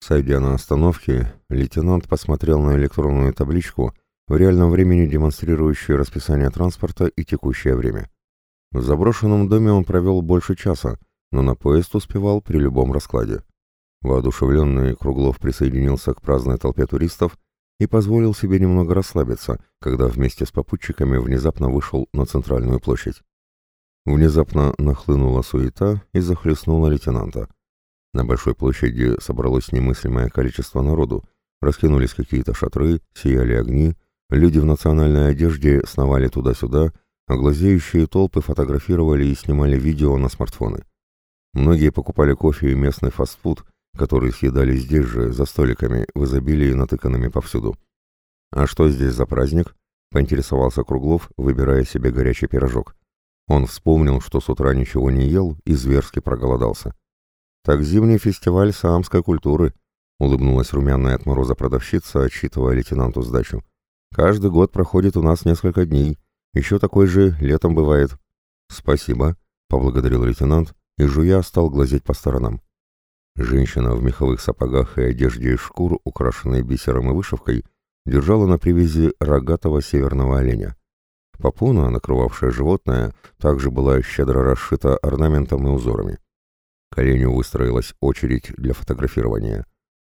Сойдя на остановке, лейтенант посмотрел на электронную табличку, в реальном времени демонстрирующую расписание транспорта и текущее время. В заброшенном доме он провел больше часа, но на поезд успевал при любом раскладе. Воодушевленный Круглов присоединился к праздной толпе туристов и позволил себе немного расслабиться, когда вместе с попутчиками внезапно вышел на центральную площадь. Внезапно нахлынула суета и захлестнула лейтенанта. На большой площади собралось немыслимое количество народу, раскинулись какие-то шатры, сияли огни, люди в национальной одежде сновали туда-сюда, а глазеющие толпы фотографировали и снимали видео на смартфоны. Многие покупали кофе и местный фастфуд, который съедали здесь же, за столиками, в изобилии натыканными повсюду. «А что здесь за праздник?» — поинтересовался Круглов, выбирая себе горячий пирожок. Он вспомнил, что с утра ничего не ел и зверски проголодался. «Так зимний фестиваль саамской культуры», — улыбнулась румяная от мороза продавщица, отчитывая лейтенанту сдачу. «Каждый год проходит у нас несколько дней. Еще такой же летом бывает». «Спасибо», — поблагодарил лейтенант, и жуя стал глазеть по сторонам. Женщина в меховых сапогах и одежде из шкур, украшенной бисером и вышивкой, держала на привязи рогатого северного оленя. Попона, накрывавшая животное, также была щедро расшита орнаментом и узорами. К оленю выстроилась очередь для фотографирования.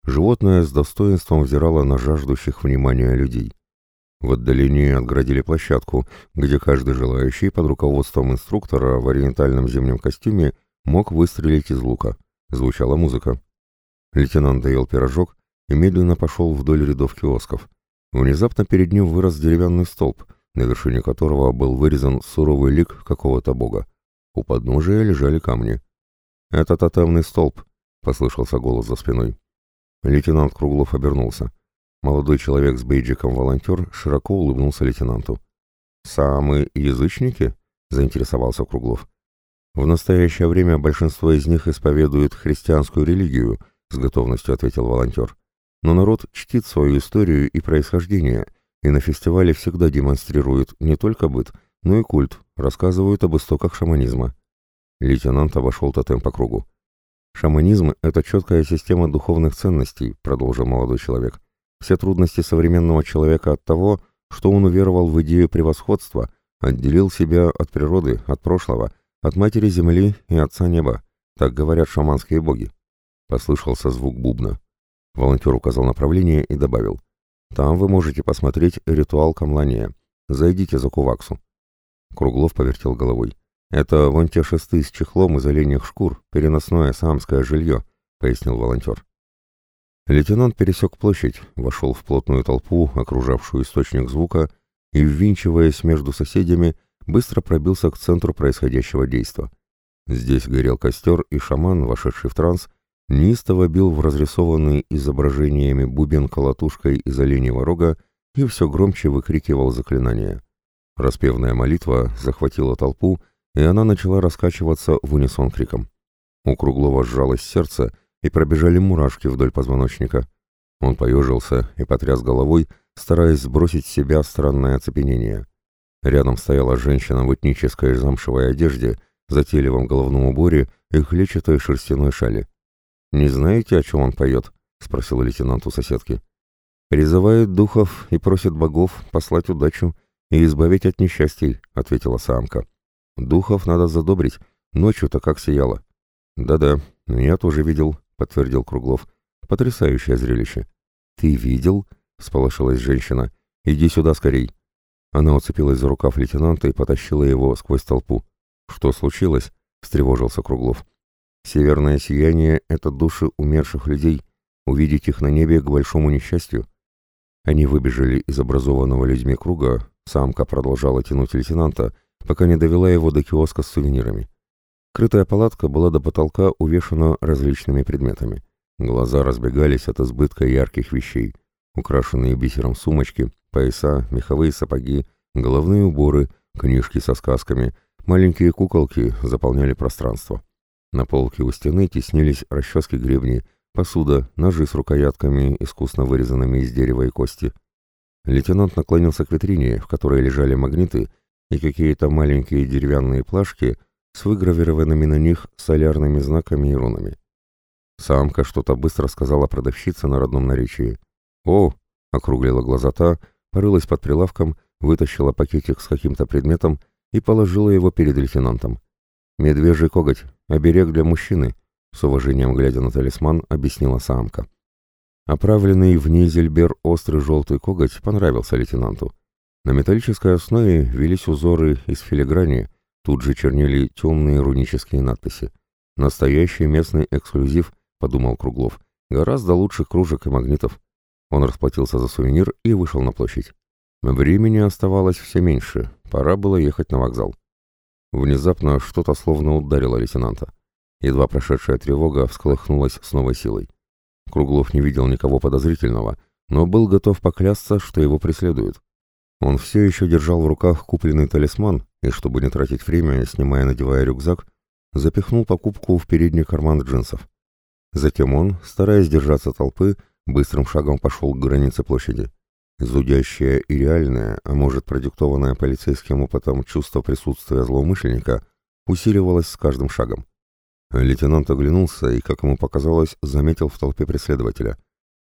Животное с достоинством взирало на жаждущих внимания людей. В отдалении отградили площадку, где каждый желающий под руководством инструктора в ориентальном зимнем костюме мог выстрелить из лука. Звучала музыка. Лейтенант доел пирожок и медленно пошел вдоль рядов киосков. Внезапно перед ним вырос деревянный столб — на вершине которого был вырезан суровый лик какого-то бога. У подножия лежали камни. «Это тотемный столб», — послышался голос за спиной. Лейтенант Круглов обернулся. Молодой человек с бейджиком-волонтер широко улыбнулся лейтенанту. «Самые язычники?» — заинтересовался Круглов. «В настоящее время большинство из них исповедуют христианскую религию», — с готовностью ответил волонтер. «Но народ чтит свою историю и происхождение, и на фестивале всегда демонстрируют не только быт, но и культ, рассказывают об истоках шаманизма. Лейтенант обошел тотем по кругу. «Шаманизм — это четкая система духовных ценностей», — продолжил молодой человек. «Все трудности современного человека от того, что он уверовал в идею превосходства, отделил себя от природы, от прошлого, от матери земли и отца неба. Так говорят шаманские боги». Послышался звук бубна. Волонтер указал направление и добавил. Там вы можете посмотреть ритуал камлания. Зайдите за куваксу. Круглов повертел головой. Это вон те шесты с чехлом из оленьих шкур, переносное самское жилье, пояснил волонтер. Лейтенант пересек площадь, вошел в плотную толпу, окружавшую источник звука, и, ввинчиваясь между соседями, быстро пробился к центру происходящего действа. Здесь горел костер, и шаман, вошедший в транс, неистово бил в разрисованный изображениями бубен колотушкой из оленьего рога и все громче выкрикивал заклинания. Распевная молитва захватила толпу, и она начала раскачиваться в унисон криком. У Круглова сжалось сердце, и пробежали мурашки вдоль позвоночника. Он поежился и потряс головой, стараясь сбросить с себя странное оцепенение. Рядом стояла женщина в этнической замшевой одежде, затейливом головном уборе и клетчатой шерстяной шали. «Не знаете, о чем он поет?» — спросил лейтенант у соседки. «Призывает духов и просит богов послать удачу и избавить от несчастий», — ответила самка. «Духов надо задобрить, ночью-то как сияло». «Да-да, я тоже видел», — подтвердил Круглов. «Потрясающее зрелище». «Ты видел?» — сполошилась женщина. «Иди сюда скорей». Она уцепилась за рукав лейтенанта и потащила его сквозь толпу. «Что случилось?» — встревожился Круглов. Северное сияние — это души умерших людей. Увидеть их на небе к большому несчастью. Они выбежали из образованного людьми круга, самка продолжала тянуть лейтенанта, пока не довела его до киоска с сувенирами. Крытая палатка была до потолка увешана различными предметами. Глаза разбегались от избытка ярких вещей. Украшенные бисером сумочки, пояса, меховые сапоги, головные уборы, книжки со сказками, маленькие куколки заполняли пространство. На полке у стены теснились расчески-гребни, посуда, ножи с рукоятками, искусно вырезанными из дерева и кости. Лейтенант наклонился к витрине, в которой лежали магниты и какие-то маленькие деревянные плашки с выгравированными на них солярными знаками и рунами. Самка что-то быстро сказала продавщице на родном наречии. «О!» — округлила глаза та, порылась под прилавком, вытащила пакетик с каким-то предметом и положила его перед лейтенантом. «Медвежий коготь, оберег для мужчины», — с уважением глядя на талисман, объяснила самка. Оправленный в низельбер острый желтый коготь понравился лейтенанту. На металлической основе велись узоры из филиграни, тут же чернели темные рунические надписи. «Настоящий местный эксклюзив», — подумал Круглов, — «гораздо лучше кружек и магнитов». Он расплатился за сувенир и вышел на площадь. Времени оставалось все меньше, пора было ехать на вокзал. Внезапно что-то словно ударило лейтенанта. Едва прошедшая тревога всколыхнулась с новой силой. Круглов не видел никого подозрительного, но был готов поклясться, что его преследуют. Он все еще держал в руках купленный талисман, и, чтобы не тратить время, снимая и надевая рюкзак, запихнул покупку в передний карман джинсов. Затем он, стараясь держаться толпы, быстрым шагом пошел к границе площади. Зудящее и реальное, а может продиктованное полицейским опытом чувство присутствия злоумышленника, усиливалось с каждым шагом. Лейтенант оглянулся и, как ему показалось, заметил в толпе преследователя.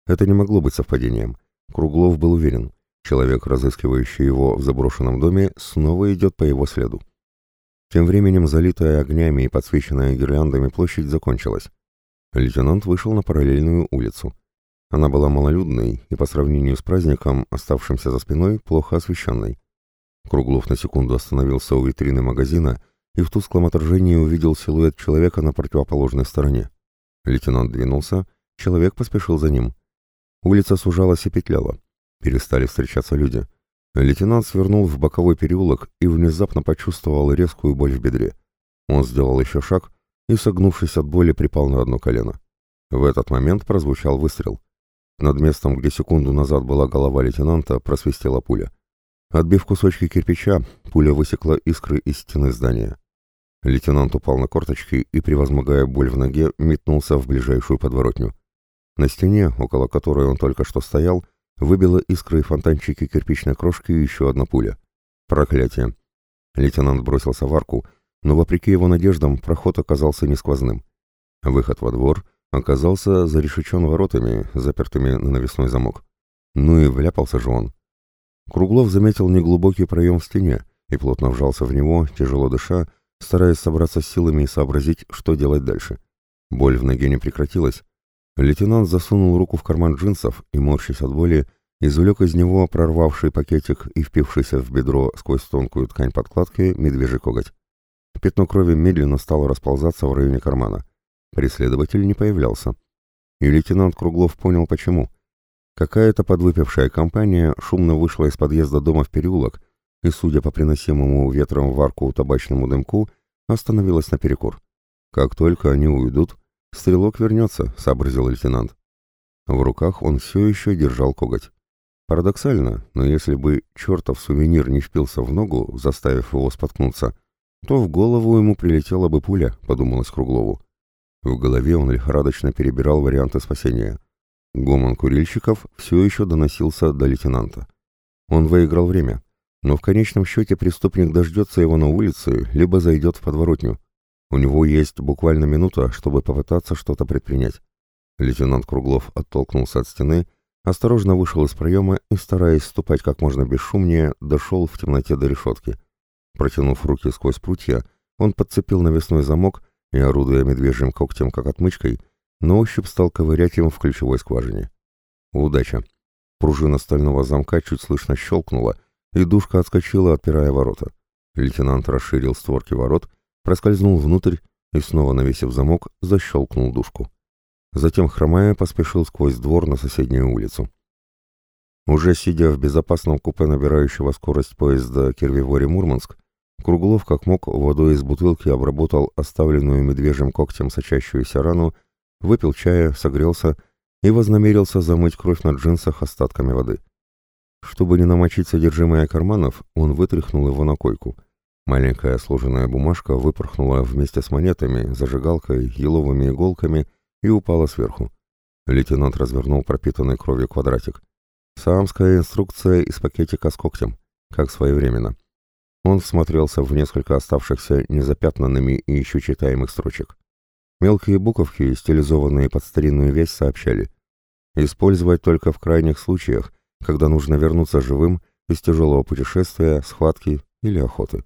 Это не могло быть совпадением. Круглов был уверен, человек, разыскивающий его в заброшенном доме, снова идет по его следу. Тем временем залитая огнями и подсвеченная гирляндами площадь закончилась. Лейтенант вышел на параллельную улицу. Она была малолюдной и по сравнению с праздником, оставшимся за спиной, плохо освещенной. Круглов на секунду остановился у витрины магазина и в тусклом отражении увидел силуэт человека на противоположной стороне. Лейтенант двинулся, человек поспешил за ним. Улица сужалась и петляла. Перестали встречаться люди. Лейтенант свернул в боковой переулок и внезапно почувствовал резкую боль в бедре. Он сделал еще шаг и, согнувшись от боли, припал на одно колено. В этот момент прозвучал выстрел. Над местом, где секунду назад была голова лейтенанта, просвистела пуля. Отбив кусочки кирпича, пуля высекла искры из стены здания. Лейтенант упал на корточки и, превозмогая боль в ноге, метнулся в ближайшую подворотню. На стене, около которой он только что стоял, выбила искры и фонтанчики кирпичной крошки еще одна пуля. Проклятие! Лейтенант бросился в арку, но, вопреки его надеждам, проход оказался не сквозным. Выход во двор оказался зарешечен воротами, запертыми на навесной замок. Ну и вляпался же он. Круглов заметил неглубокий проем в стене и плотно вжался в него, тяжело дыша, стараясь собраться с силами и сообразить, что делать дальше. Боль в ноге не прекратилась. Лейтенант засунул руку в карман джинсов и, морщась от боли, извлек из него прорвавший пакетик и впившийся в бедро сквозь тонкую ткань подкладки медвежий коготь. Пятно крови медленно стало расползаться в районе кармана. Преследователь не появлялся. И лейтенант Круглов понял, почему. Какая-то подвыпившая компания шумно вышла из подъезда дома в переулок и, судя по приносимому ветром в арку табачному дымку, остановилась наперекур. Как только они уйдут, стрелок вернется, сообразил лейтенант. В руках он все еще держал коготь. Парадоксально, но если бы чертов сувенир не впился в ногу, заставив его споткнуться, то в голову ему прилетела бы пуля, подумалось Круглову. В голове он лихорадочно перебирал варианты спасения. Гомон курильщиков все еще доносился до лейтенанта. Он выиграл время. Но в конечном счете преступник дождется его на улице, либо зайдет в подворотню. У него есть буквально минута, чтобы попытаться что-то предпринять. Лейтенант Круглов оттолкнулся от стены, осторожно вышел из проема и, стараясь ступать как можно бесшумнее, дошел в темноте до решетки. Протянув руки сквозь прутья, он подцепил навесной замок и, орудуя медвежьим когтем как отмычкой, на ощупь стал ковырять им в ключевой скважине. Удача! Пружина стального замка чуть слышно щелкнула, и душка отскочила, отпирая ворота. Лейтенант расширил створки ворот, проскользнул внутрь и, снова навесив замок, защелкнул душку. Затем, хромая, поспешил сквозь двор на соседнюю улицу. Уже сидя в безопасном купе набирающего скорость поезда Кирвивори-Мурманск, Круглов как мог водой из бутылки обработал оставленную медвежьим когтем сочащуюся рану, выпил чая, согрелся и вознамерился замыть кровь на джинсах остатками воды. Чтобы не намочить содержимое карманов, он вытряхнул его на койку. Маленькая сложенная бумажка выпорхнула вместе с монетами, зажигалкой, еловыми иголками и упала сверху. Лейтенант развернул пропитанный кровью квадратик. Саамская инструкция из пакетика с когтем, как своевременно. Он всмотрелся в несколько оставшихся незапятнанными и еще читаемых строчек. Мелкие буковки, стилизованные под старинную весть, сообщали. Использовать только в крайних случаях, когда нужно вернуться живым из тяжелого путешествия, схватки или охоты.